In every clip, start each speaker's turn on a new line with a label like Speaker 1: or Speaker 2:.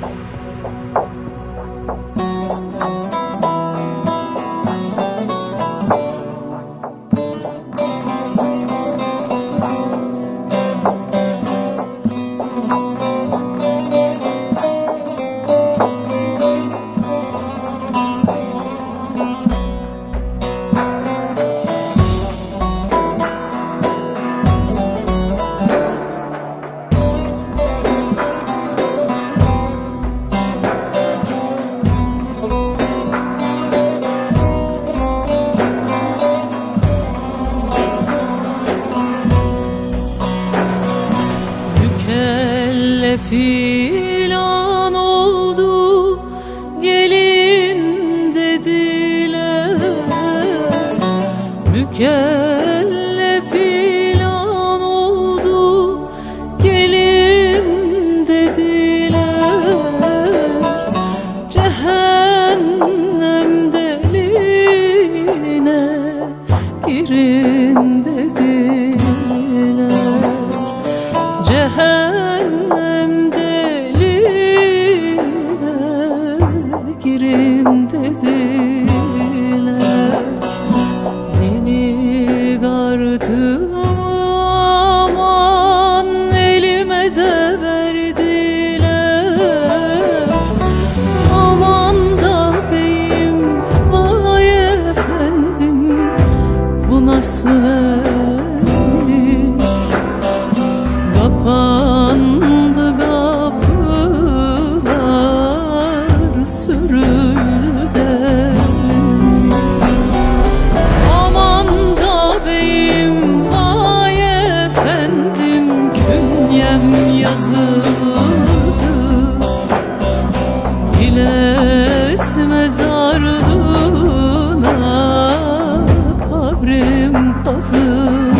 Speaker 1: Bye. Filan oldu. Gelin dediler. Mükellef ilan oldu. Gelin dediler. Cehennem deline girin dediler. Cehennem bu kazıldı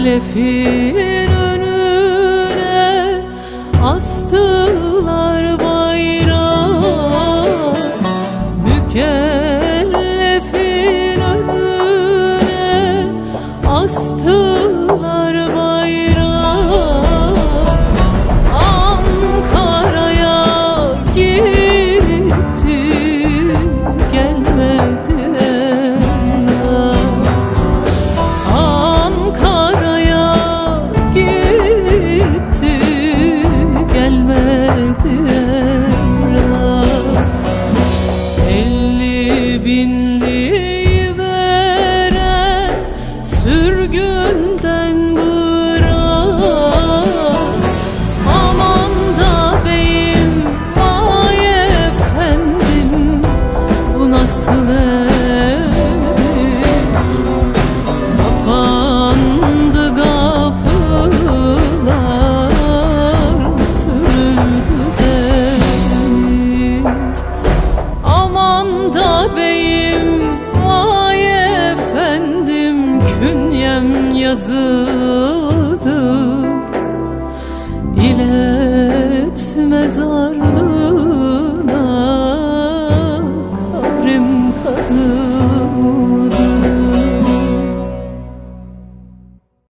Speaker 1: Mükellefin önüne astılar sürgünden bırak. Aman beyim efendim bu nasıl Kapandı kapılar sürüldü demir Aman da beyim künyem yazıldı İlet